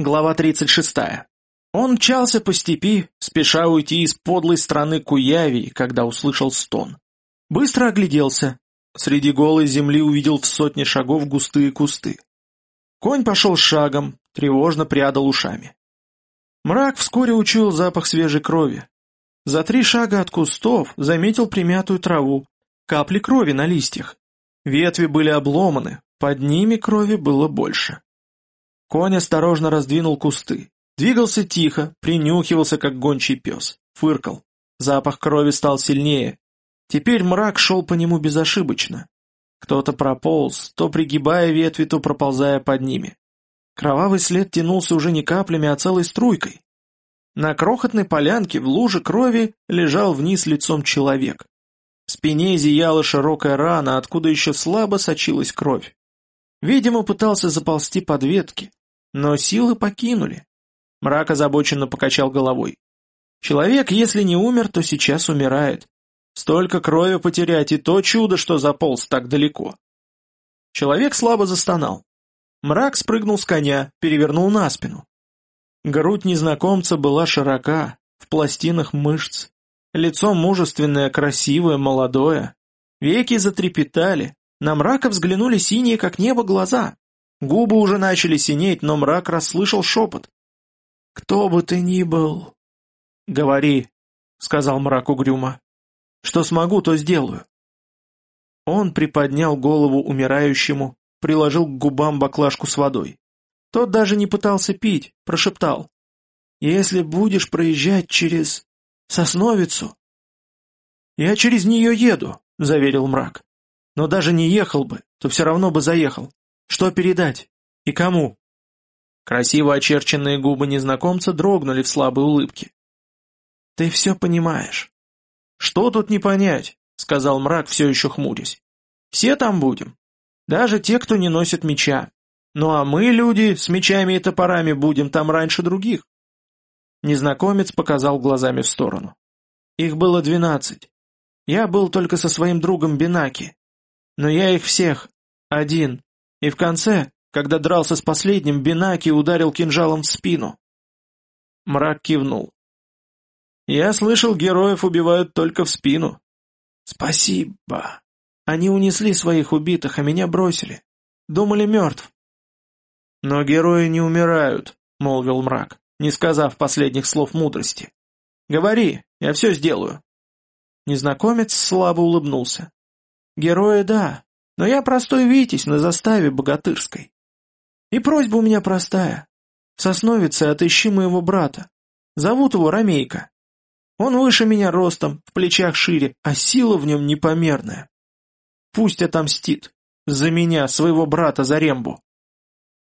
Глава 36. Он мчался по степи, спеша уйти из подлой страны Куявии, когда услышал стон. Быстро огляделся. Среди голой земли увидел в сотне шагов густые кусты. Конь пошел шагом, тревожно прядал ушами. Мрак вскоре учуял запах свежей крови. За три шага от кустов заметил примятую траву, капли крови на листьях. Ветви были обломаны, под ними крови было больше. Конь осторожно раздвинул кусты. Двигался тихо, принюхивался, как гончий пес. Фыркал. Запах крови стал сильнее. Теперь мрак шел по нему безошибочно. Кто-то прополз, то пригибая ветви, то проползая под ними. Кровавый след тянулся уже не каплями, а целой струйкой. На крохотной полянке в луже крови лежал вниз лицом человек. В спине зияла широкая рана, откуда еще слабо сочилась кровь. Видимо, пытался заползти под ветки, но силы покинули. Мрак озабоченно покачал головой. Человек, если не умер, то сейчас умирает. Столько крови потерять, и то чудо, что заполз так далеко. Человек слабо застонал. Мрак спрыгнул с коня, перевернул на спину. Грудь незнакомца была широка, в пластинах мышц. Лицо мужественное, красивое, молодое. Веки затрепетали, на мрака взглянули синие, как небо, глаза. Губы уже начали синеть, но мрак расслышал шепот. «Кто бы ты ни был...» «Говори», — сказал мрак угрюмо. «Что смогу, то сделаю». Он приподнял голову умирающему, приложил к губам баклажку с водой. Тот даже не пытался пить, прошептал. «Если будешь проезжать через... Сосновицу...» «Я через нее еду», — заверил мрак. «Но даже не ехал бы, то все равно бы заехал. Что передать? И кому?» Красиво очерченные губы незнакомца дрогнули в слабой улыбке. «Ты все понимаешь». «Что тут не понять?» — сказал мрак, все еще хмурясь. «Все там будем. Даже те, кто не носит меча. Ну а мы, люди, с мечами и топорами будем там раньше других». Незнакомец показал глазами в сторону. Их было двенадцать. Я был только со своим другом Бинаки. Но я их всех, один, и в конце, когда дрался с последним, Бинаки ударил кинжалом в спину. Мрак кивнул. «Я слышал, героев убивают только в спину». «Спасибо. Они унесли своих убитых, а меня бросили. Думали, мертв». «Но герои не умирают», — молвил мрак, не сказав последних слов мудрости. «Говори, я все сделаю». Незнакомец слабо улыбнулся. «Герои, да, но я простой витязь на заставе богатырской. И просьба у меня простая. В Сосновице отыщи моего брата. Зовут его Ромейка. Он выше меня ростом, в плечах шире, а сила в нем непомерная. Пусть отомстит. За меня, своего брата Зарембу.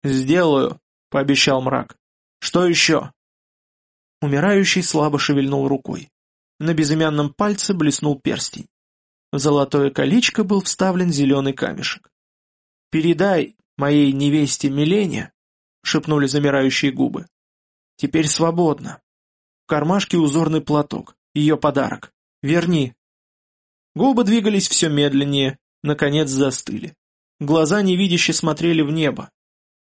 «Сделаю», — пообещал мрак. «Что еще?» Умирающий слабо шевельнул рукой. На безымянном пальце блеснул перстень. В золотое колечко был вставлен зеленый камешек. «Передай моей невесте Милене», — шепнули замирающие губы. «Теперь свободно. В кармашке узорный платок, ее подарок. Верни». Губы двигались все медленнее, наконец застыли. Глаза невидяще смотрели в небо.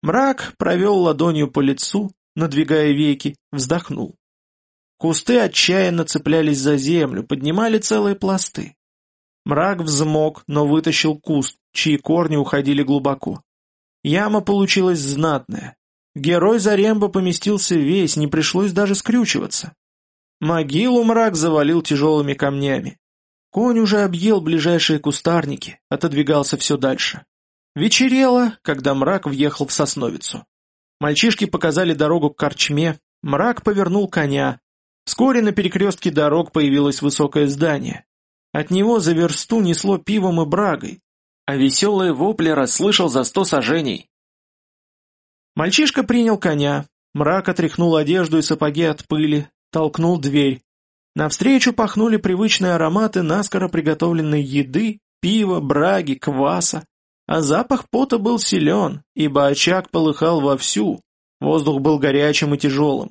Мрак провел ладонью по лицу, надвигая веки, вздохнул. Кусты отчаянно цеплялись за землю, поднимали целые пласты. Мрак взмок, но вытащил куст, чьи корни уходили глубоко. Яма получилась знатная. Герой Заремба поместился весь, не пришлось даже скрючиваться. Могилу мрак завалил тяжелыми камнями. Конь уже объел ближайшие кустарники, отодвигался все дальше. Вечерело, когда мрак въехал в сосновицу. Мальчишки показали дорогу к корчме, мрак повернул коня. Вскоре на перекрестке дорог появилось высокое здание. От него за версту несло пивом и брагой, а веселые вопли расслышал за сто сажений. Мальчишка принял коня, мрак отряхнул одежду и сапоги от пыли, толкнул дверь. Навстречу пахнули привычные ароматы наскоро приготовленной еды, пива, браги, кваса, а запах пота был силен, ибо очаг полыхал вовсю, воздух был горячим и тяжелым.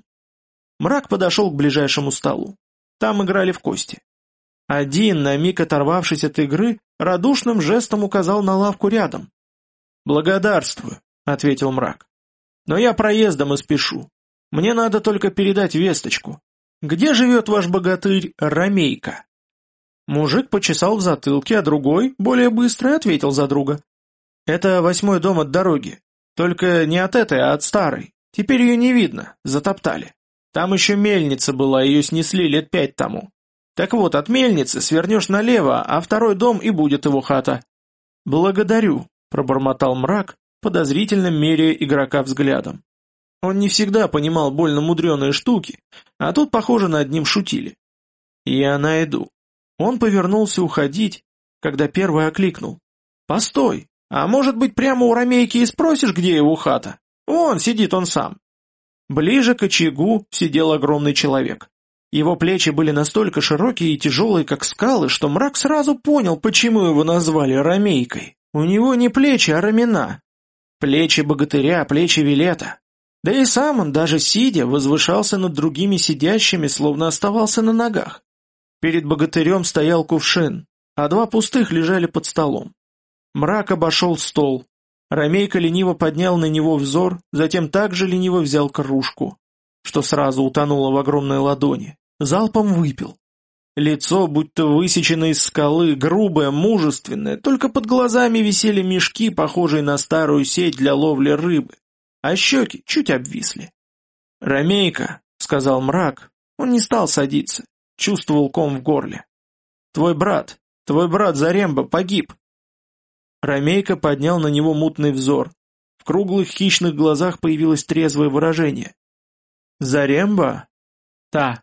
Мрак подошел к ближайшему столу. Там играли в кости. Один, на миг оторвавшись от игры, радушным жестом указал на лавку рядом. «Благодарствую», — ответил мрак. Но я проездом и спешу. Мне надо только передать весточку. Где живет ваш богатырь Ромейка?» Мужик почесал в затылке, а другой, более быстрый, ответил за друга. «Это восьмой дом от дороги. Только не от этой, а от старой. Теперь ее не видно, затоптали. Там еще мельница была, ее снесли лет пять тому. Так вот, от мельницы свернешь налево, а второй дом и будет его хата». «Благодарю», — пробормотал мрак, подозрительно меряя игрока взглядом. Он не всегда понимал больно мудреные штуки, а тут, похоже, над ним шутили. «Я найду». Он повернулся уходить, когда первый окликнул. «Постой, а может быть прямо у Ромейки и спросишь, где его хата? Вон, сидит он сам». Ближе к очагу сидел огромный человек. Его плечи были настолько широкие и тяжелые, как скалы, что мрак сразу понял, почему его назвали Ромейкой. У него не плечи, а рамена. Плечи богатыря, плечи Вилета. Да и сам он, даже сидя, возвышался над другими сидящими, словно оставался на ногах. Перед богатырем стоял кувшин, а два пустых лежали под столом. Мрак обошел стол. Ромейка лениво поднял на него взор, затем также лениво взял кружку, что сразу утонуло в огромной ладони. Залпом выпил. Лицо, будто высечено из скалы, грубое, мужественное, только под глазами висели мешки, похожие на старую сеть для ловли рыбы, а щеки чуть обвисли. «Ромейка», — сказал мрак, он не стал садиться, чувствовал ком в горле. «Твой брат, твой брат Заремба погиб!» Ромейка поднял на него мутный взор. В круглых хищных глазах появилось трезвое выражение. «Заремба?» «Та.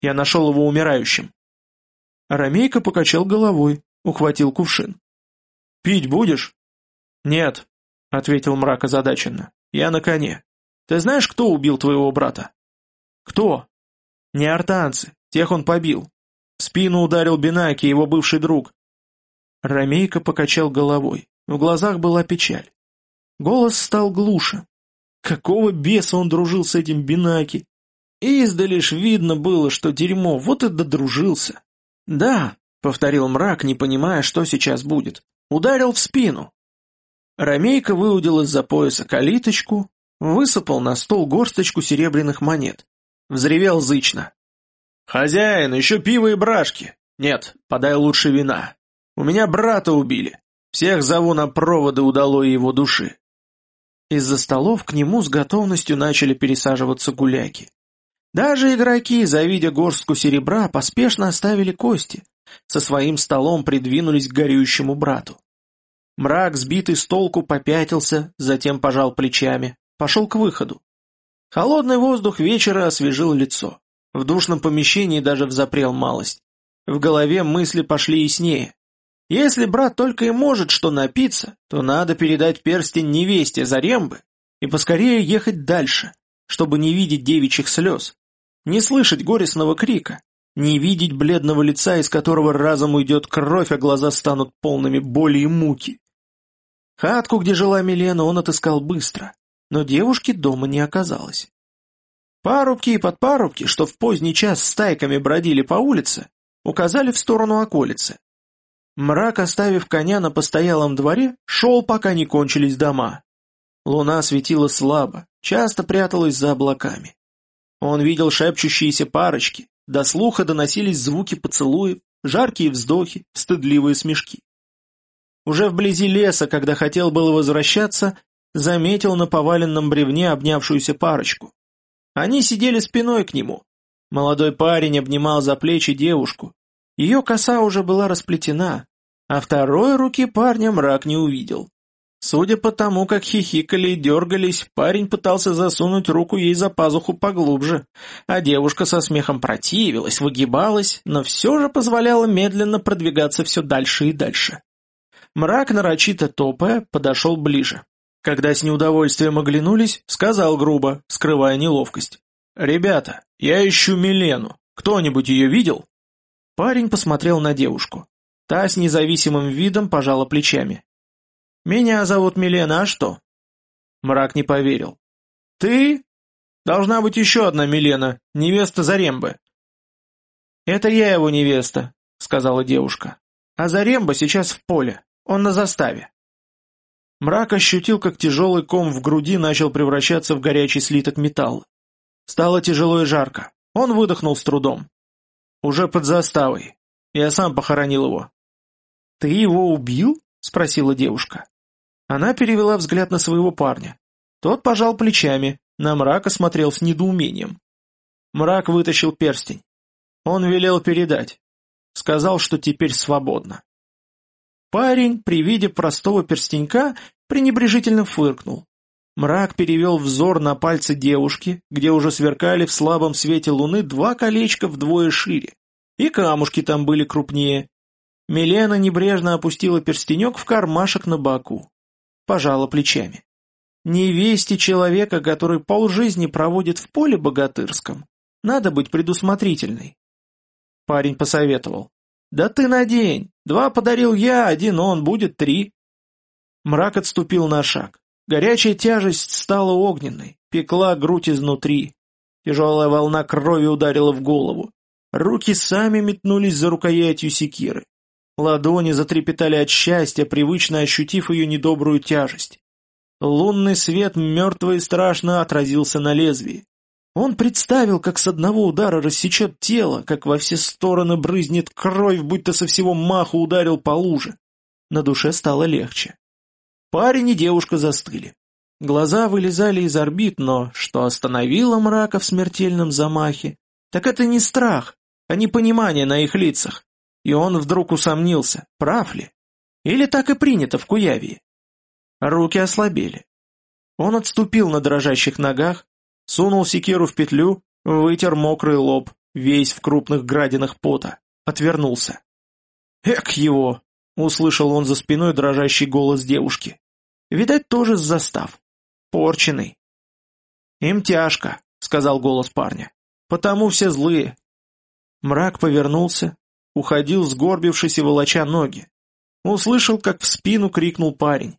Я нашел его умирающим». Ромейка покачал головой, ухватил кувшин. «Пить будешь?» «Нет», — ответил мрак озадаченно. «Я на коне. Ты знаешь, кто убил твоего брата?» «Кто?» «Не артанцы. Тех он побил. В спину ударил Бинаки, его бывший друг. Ромейка покачал головой. В глазах была печаль. Голос стал глуше. Какого беса он дружил с этим Бинаки? Издали ж видно было, что дерьмо, вот и додружился. «Да», — повторил мрак, не понимая, что сейчас будет. «Ударил в спину». Ромейка выудил из-за пояса калиточку, высыпал на стол горсточку серебряных монет. Взревел зычно. «Хозяин, еще пиво и брашки!» «Нет, подай лучше вина. У меня брата убили. Всех зову на проводы удалой его души». Из-за столов к нему с готовностью начали пересаживаться гуляки. Даже игроки, завидя горстку серебра, поспешно оставили кости. Со своим столом придвинулись к горюющему брату. Мрак, сбитый с толку, попятился, затем пожал плечами, пошел к выходу. Холодный воздух вечера освежил лицо. В душном помещении даже взапрел малость. В голове мысли пошли яснее. Если брат только и может что напиться, то надо передать перстень невесте Зарембы и поскорее ехать дальше, чтобы не видеть девичьих слез, не слышать горестного крика, не видеть бледного лица, из которого разом уйдет кровь, а глаза станут полными боли и муки. Хатку, где жила Милена, он отыскал быстро, но девушки дома не оказалось. Парубки и подпарубки, что в поздний час стайками бродили по улице, указали в сторону околицы. Мрак, оставив коня на постоялом дворе, шел, пока не кончились дома. Луна светила слабо, часто пряталась за облаками. Он видел шепчущиеся парочки, до слуха доносились звуки поцелуев, жаркие вздохи, стыдливые смешки. Уже вблизи леса, когда хотел было возвращаться, заметил на поваленном бревне обнявшуюся парочку. Они сидели спиной к нему. Молодой парень обнимал за плечи девушку. Ее коса уже была расплетена, а второй руки парня мрак не увидел. Судя по тому, как хихикали и дергались, парень пытался засунуть руку ей за пазуху поглубже, а девушка со смехом противилась, выгибалась, но все же позволяла медленно продвигаться все дальше и дальше. Мрак, нарочито топая, подошел ближе. Когда с неудовольствием оглянулись, сказал грубо, скрывая неловкость. «Ребята, я ищу Милену. Кто-нибудь ее видел?» Парень посмотрел на девушку. Та с независимым видом пожала плечами. «Меня зовут Милена, а что?» Мрак не поверил. «Ты? Должна быть еще одна Милена, невеста Зарембы». «Это я его невеста», — сказала девушка. «А Заремба сейчас в поле, он на заставе». Мрак ощутил, как тяжелый ком в груди начал превращаться в горячий слиток металла. Стало тяжело и жарко. Он выдохнул с трудом. «Уже под заставой. Я сам похоронил его». «Ты его убил?» — спросила девушка. Она перевела взгляд на своего парня. Тот пожал плечами, на мрака смотрел с недоумением. Мрак вытащил перстень. Он велел передать. Сказал, что теперь свободно. Парень, при виде простого перстенька, пренебрежительно фыркнул. Мрак перевел взор на пальцы девушки, где уже сверкали в слабом свете луны два колечка вдвое шире. И камушки там были крупнее. Милена небрежно опустила перстенек в кармашек на боку. Пожала плечами. Невесте человека, который полжизни проводит в поле богатырском, надо быть предусмотрительной. Парень посоветовал. «Да ты надень! Два подарил я, один он, будет три!» Мрак отступил на шаг. Горячая тяжесть стала огненной, пекла грудь изнутри. Тяжелая волна крови ударила в голову. Руки сами метнулись за рукоятью секиры. Ладони затрепетали от счастья, привычно ощутив ее недобрую тяжесть. Лунный свет мертво и страшно отразился на лезвии. Он представил, как с одного удара рассечет тело, как во все стороны брызнет кровь, будто со всего маху ударил по луже. На душе стало легче. Парень и девушка застыли. Глаза вылезали из орбит, но что остановило мрака в смертельном замахе, так это не страх, а непонимание на их лицах. И он вдруг усомнился, прав ли? Или так и принято в Куявии? Руки ослабели. Он отступил на дрожащих ногах, Сунул секиру в петлю, вытер мокрый лоб, весь в крупных градинах пота. Отвернулся. «Эк его!» — услышал он за спиной дрожащий голос девушки. Видать, тоже с застав. Порченый. «Им тяжко», — сказал голос парня. «Потому все злые». Мрак повернулся, уходил, сгорбившись и волоча ноги. Услышал, как в спину крикнул парень.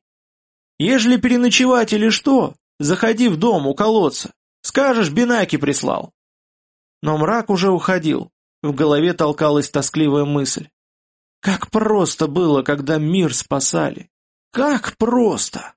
«Ежели переночевать или что, заходи в дом у колодца, Скажешь, Бинаки прислал!» Но мрак уже уходил. В голове толкалась тоскливая мысль. Как просто было, когда мир спасали! Как просто!